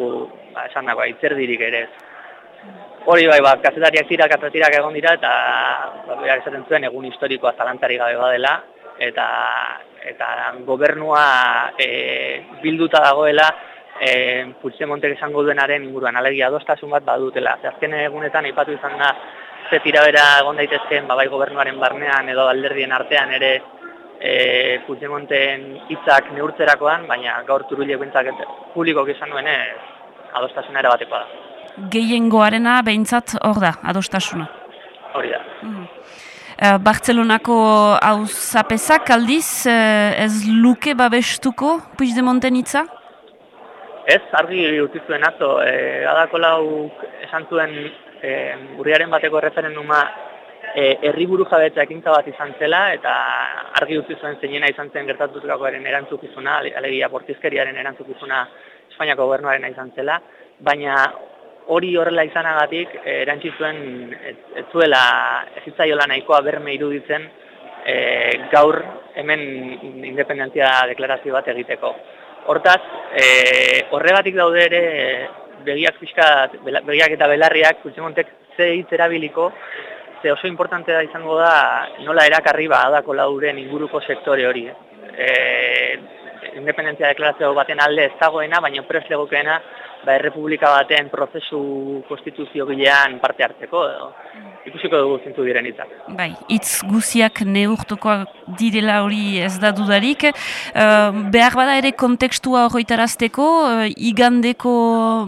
S24: ba, esan dagoa, itzerdirik ere ez. Hori bai, ba, kazetariak tira, kazetariak egon dira, eta ba, esaten zuen egun historikoa zalantari gabe badela, eta, eta gobernua e, bilduta dagoela e, Puigdemontek esango duenaren inguruan, alegia adostasun bat badutela. Azken egunetan aipatu izan da, ze tira bera egon daitezken, ba, bai gobernuaren barnean edo alderdien artean ere e, Puigdemonten hitzak neurtzerakoan, baina gaur turule bintzak publiko gizan duen adostasuna ere batekoa da
S1: gehiengoarena behintzat hor da, adostasuna.
S24: Hori da.
S1: Mm. Bartzelonako hau zapezak aldiz, uh, ez luke babestuko Puigdemonten itza?
S24: Ez, argi utizuen azo, e, adako lau esan zuen e, urriaren bateko referenduma e, herri buru jabetza ekintza bat izan zela, eta argi utzi zuen zeinena izan zen gertatuturakoaren erantzukizuna, alegia bortizkeriaren erantzukizuna Espainiako gobernuaren izan zela, baina hori horrela izanagatik eh, erantzi zuen ez zuela ezitzaiola nahikoa berme iruditzen e, gaur hemen independentzia deklarazio bat egiteko. Hortaz, e, horregatik daude ere begiak fiskat, begiak eta belarriak Puigdemontek ze hitz erabiliko, ze oso importante da izango da nola erakarri ba adako lauren inguruko sektore hori. E, independentzia deklarazio baten alde ez dagoena, baina pres legokeena ba, errepublika baten prozesu konstituzio gilean parte hartzeko, edo, ikusiko dugu zintu diren itzak.
S1: Bai, itz guziak neurtukoak direla hori ez da dudarik. Uh, behar bada ere kontekstua horretarazteko, uh, igandeko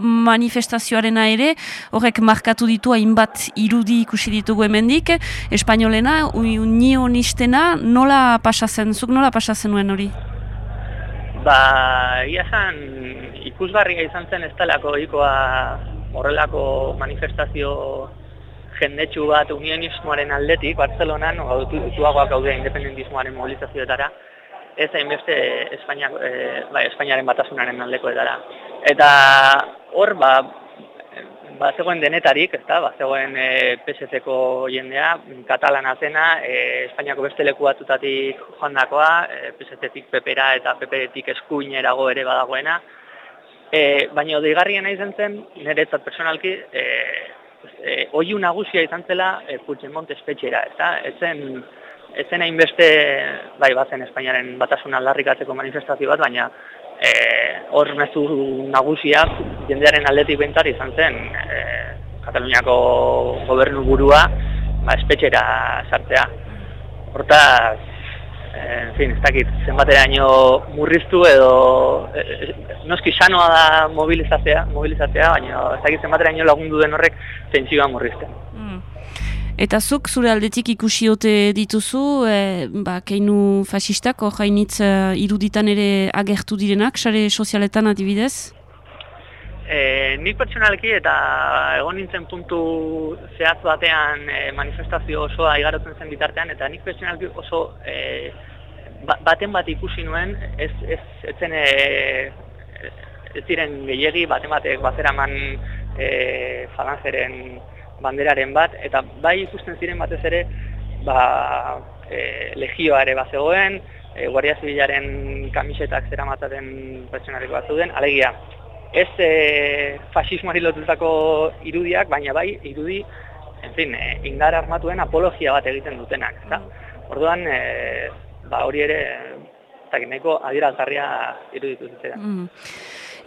S1: manifestazioarena ere, horrek markatu ditu hainbat irudi ikusi ditugu hemendik, espainolena, unionistena, nola pasazen, zuk nola pasazen nuen hori?
S24: Ba, ia zan, ikusgarria izan zen ez talako ikoa horrelako manifestazio jendetsu bat unionismoaren aldetik, Barcelonan, no, dutuagoak gaude independentismoaren mobilizazioetara, ez hainbeste Espainia, e, bai, Espainiaren batasunaren aldeko edara. Eta hor, ba, ba, zegoen denetarik, ez da, ba, zegoen e, PSC-ko jendea, katalana zena, e, Espainiako beste leku batutatik joan dakoa, e, PSC-tik pepera eta peperetik eskuinerago ere badagoena. E, baina deigarriena izan zen, niretzat personalki, e, e, oiu nagusia izan zela e, Puigdemont espetxera, ez da, ezen, ezen hainbeste, bai, bazen Espainiaren batasun aldarrikatzeko manifestazio bat, baina Eh, hor e, mezu nagusia jendearen aldetik bentar izan zen e, Kataluniako gobernu burua ba, espetxera sartzea. Hortaz, en fin, ez dakit, zenbateraino murriztu edo eh, noski sanoa da mobilizatzea, mobilizatzea, baina ez dakit zenbateraino lagundu den horrek tentsioa murrizten.
S1: Eta zuk zure aldetik ikusi ote dituzu, e, ba, keinu fasistak, hor hainitz e, iruditan ere agertu direnak, sare sozialetan adibidez?
S24: E, nik pertsonalki eta egon nintzen puntu zehatz batean e, manifestazio osoa igarotzen zen bitartean, eta nik pertsonalki oso e, ba, baten bat ikusi nuen, ez, ez, ez zen e, ez ziren gehiegi, baten batek bazeraman e, falangeren banderaren bat, eta bai ikusten ziren batez ere, ba, e, legioa ere bat zegoen, e, Guardia Zibilaren kamisetak zera mataten pertsonareko bat zeuden, alegia, ez e, fasismoari lotutako irudiak, baina bai irudi, en fin, e, indar armatuen apologia bat egiten dutenak, eta orduan, e, ba, hori ere, eta neko adierazgarria iruditu zitzen.
S1: Mm.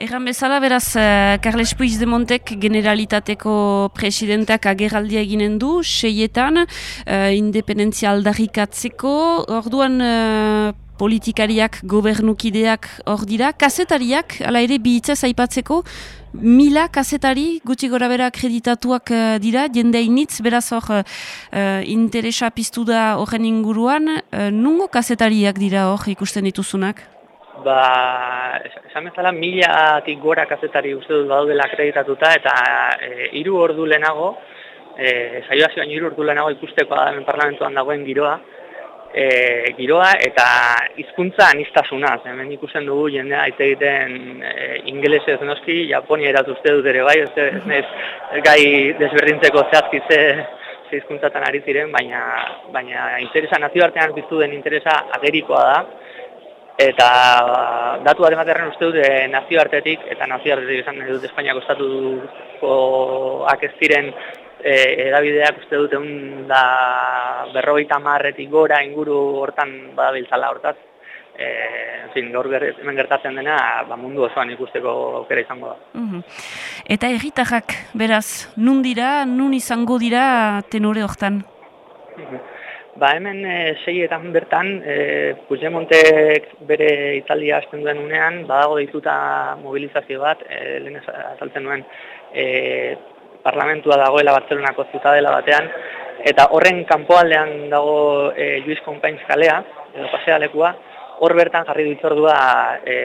S1: Erran bezala, beraz, uh, Carles Puigdemontek generalitateko presidentak agerraldia eginen du, seietan, uh, independentzia aldarrikatzeko, orduan uh, politikariak, gobernukideak hor dira, kasetariak, ala ere, bihitzaz aipatzeko, mila kasetari gutxi gora bera akreditatuak uh, dira, jende hainitz, beraz hor uh, interesa piztu da horren inguruan, uh, nungo kasetariak dira hor ikusten dituzunak?
S24: Ba, esan bezala milatik gora kazetari uste dut badaudela akreditatuta eta e, iru ordu lehenago, e, saioa zian iru ordu lehenago ikusteko da parlamentuan dagoen giroa, e, giroa eta hizkuntza anistasuna, hemen ikusten dugu jendea aite egiten e, ingelesez noski, Japonia eratuzte dut ere bai, ez, ez, gai desberdintzeko zehazki ze, hizkuntzatan ari ziren, baina, baina interesa nazioartean biztu den interesa agerikoa da, Eta datu bat ematerren uste dut nazioartetik, eta nazioartetik esan dut Espainiako estatukoak ez ziren e, edabideak uste dut egun da berrogeita marretik gora inguru hortan badabiltzala hortaz. E, en fin, gaur hemen gertatzen dena ba, mundu osoan ikusteko aukera izango da.
S1: Eta erritarrak, beraz, nun dira, nun izango dira tenore hortan?
S24: Ba hemen e, seietan bertan, e, Puigdemontek bere Italia hasten duen unean, badago dituta mobilizazio bat, e, lehen azaltzen duen e, parlamentua dagoela Bartzelonako zutadela batean, eta horren kanpoaldean dago e, Luis Compains kalea, edo pasea lekua, hor bertan jarri ditzordua e,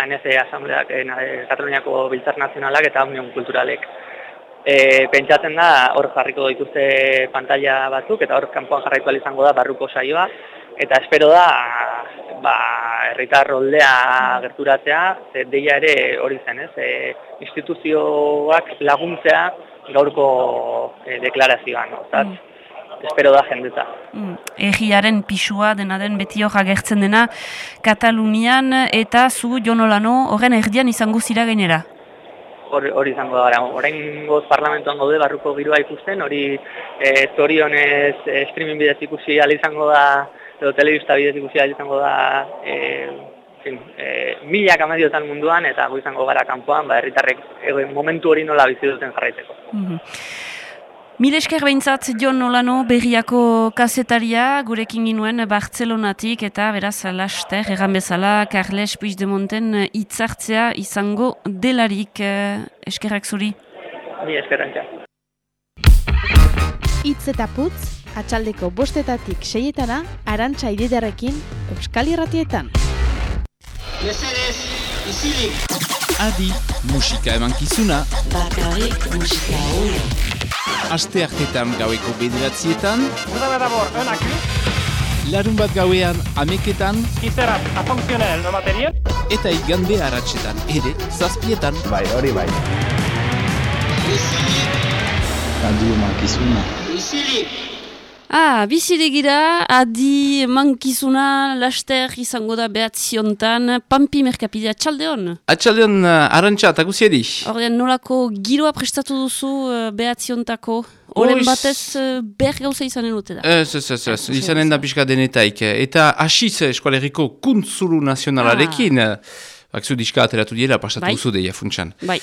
S24: ANC Asambleak, e, Kataluniako Biltzar Nazionalak eta Union Kulturalek e, pentsatzen da hor jarriko dituzte pantalla batzuk eta hor kanpoan jarraitu izango da barruko saioa eta espero da ba herritar roldea gerturatzea ze deia ere hori zen ez e, instituzioak laguntzea gaurko e, deklarazioan no? Mm. espero da jendeta
S1: mm. Egiaren pisua dena den beti hor agertzen dena Katalunian eta zu Jonolano horren erdian izango zira gainera
S24: hori izango gara. Orain goz parlamentuan gaude barruko giroa ikusten, hori e, zorionez e, streaming bidez ikusi izango da, edo telebista bidez ikusi izango da, e, fin, e, milak amadiotan munduan, eta gu izango gara kanpoan, ba, herritarrek momentu hori nola bizi duten jarraiteko.
S1: Mm Mil esker behintzat Jon Nolano berriako kasetaria gurekin ginuen Bartzelonatik eta beraz laster egan bezala Carles Puigdemonten hitzartzea izango delarik eh, eskerrak zuri.
S24: Mi eskerrantza.
S22: Itz eta putz, atxaldeko bostetatik seietana, arantxa ididarekin, Euskal Irratietan.
S15: Mesedez, izilik!
S2: Adi, musika eman kizuna.
S16: Bakarrik musika hori.
S2: Aste hartetan gaueko bederatzietan.
S17: Avez d'abord un accu.
S2: Larun bat gauean ameketan.
S17: Qui sera a fonctionnel le matériel.
S2: Eta igande haratsetan ere zazpietan.
S25: Bai, hori bai.
S23: Adi mankizuna.
S15: Izilik!
S1: Ah, biziregira, adi mankizuna laster izango da behatziontan, Pampi Merkapidea, atxalde hon?
S2: Atxalde hon, uh, arantxa, eta guziedi?
S1: Horrean, nolako giroa prestatu duzu uh, behatziontako? Horren batez uh, ber gauza izanen dute da?
S2: Ez, ez, ez, ez, izanen da pixka denetaik. Eta asiz eskualeriko kuntzulu nazionalarekin, ah. bakzu diska ateratu dira, pasatu bai? duzu deia funtsan.
S1: Bai.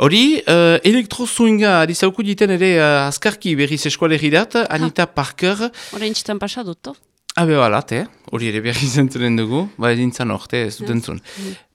S26: Hori, uh, elektrozuinga ari zauku diten ere uh, azkarki berriz eskualegirat, Anita Parker.
S1: Horain txitan pasa dut,
S26: Habe balat, eh? Hori ere behar izentzunen dugu, ba edintzan orte, ez dut entzun.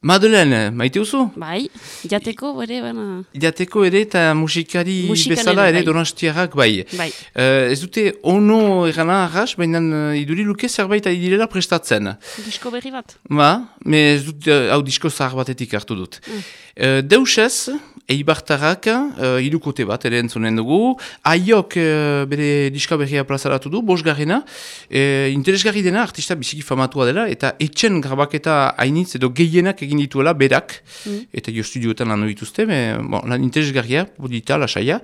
S26: Madeleine, maite uzu?
S1: Bai, jateko ere, baina...
S26: Jateko ere eta musikari
S1: Musikari
S26: bezala ere
S1: bai.
S26: donastiarrak bai.
S1: Bai.
S26: Eh, ez dute ono erana arras, baina uh, iduri luke zerbait ari direla prestatzen.
S1: Disko berri bat.
S26: Ba, me ez dut uh, hau disko zahar batetik hartu dut.
S1: Mm.
S26: Uh, Deusez, eibartarrak, uh, irukote bat ere entzunen dugu, aiok uh, bere diska berria plazaratu du, bosgarrena, uh, interesgarri dena, artista biziki famatua dela, eta etxen grabaketa hainitz edo gehienak egin dituela berak,
S1: Mm.
S26: eta jo studioetan lan dituzte, bon, lan interesgarria, polita, lasaia.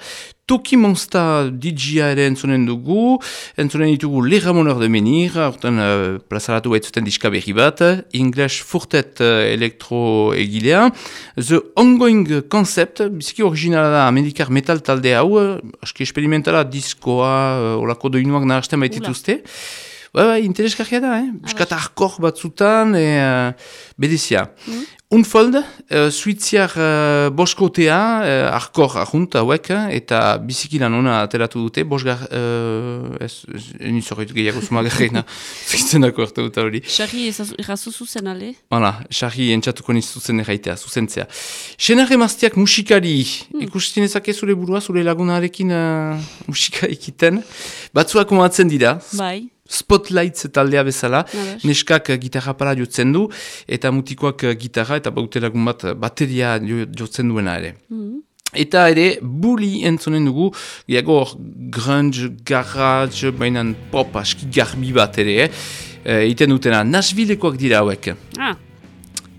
S26: Toki Monsta DJ-a ere entzunen dugu, entzunen ditugu Le Ramoneur de Menir, orten uh, plazaratu baitzuten diska berri bat, English Furtet uh, elektro egilea, The Ongoing Concept, biziki originala da amerikar metal talde hau, aski experimentala diskoa, uh, olako doinuak nahazten baitituzte. Ba, ba, interesgarria da, eh? Biskat arkor batzutan, e, uh, bedezia. Unfold, uh, suitziar uh, boskotea, uh, arkor ahunt hauek, eta bizikilan ona ateratu dute, bosgar, uh, ez, ez, eniz horretu gehiago zumagarreina, zitzen dako hartu dut hori.
S1: Sarri errazu zuzen, ale?
S26: Hala, sarri entzatuko niz zuzen erraitea, zuzentzea. Senar emazteak musikari, hmm. ikusten ezake zure burua, zure lagunarekin uh, musika ekiten. Batzuak omatzen dira,
S1: Bai.
S26: Spotlights taldea bezala,
S1: Ados.
S26: neskak eh, gitarra pala jotzen du, eta mutikoak eh, gitarra, eta baute lagun bat eh, bateria jo- jotzen duena ere.
S1: Mhm.
S26: Eta ere, bully entzonen dugu, gehiago hor grunge, garage, bainan pop aski garbi bat ere, eh? E, iten dutena, Nashvillekoak dira hauek.
S1: Ah,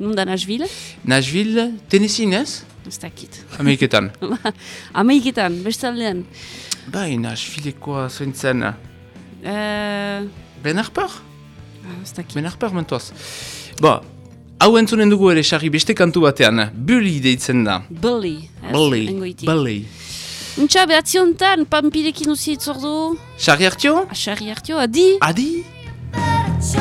S1: nunda Nashville?
S26: Nashville, Tennessee, ez?
S1: Ez dakit.
S26: Ameriketan.
S1: Ameriketan, bestaldean.
S26: bai, Nashvillekoa zointzen.
S1: Uh,
S26: Ben Harper?
S1: dakit.
S26: Ben Harper mentoaz. Ba, hau entzunen dugu ere, sarri beste kantu batean, Bully deitzen da.
S1: Bully.
S26: Bully. Bully.
S1: Untxa, behatziontan, pampirekin uzi itzordu.
S26: Sarri hartio?
S1: Sarri hartio, adi?
S26: Adi?
S25: Is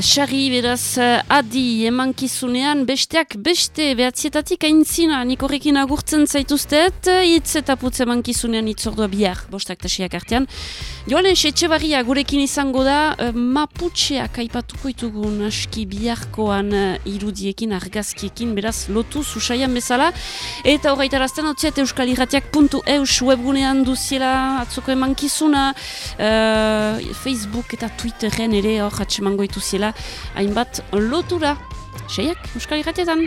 S1: xarri beraz uh, adi emankizunean besteak beste behatzietatik aintzina nik horrekin agurtzen zaituztet hitz eta putz emankizunean itzordua bihar, bostak tasiak artean. Joanen Setxebarria gurekin izango da uh, Maputxeak aipatuko ditugun aski biharkoan irudiekin, argazkiekin, beraz lotu susaian bezala. Eta horreitarazten hau ziet euskalirratiak.eus webgunean duziela atzoko emankizuna, uh, Facebook eta Twitteren ere hor atsemango ituziela hainbat lotura. Seiak, Euskal Irratietan.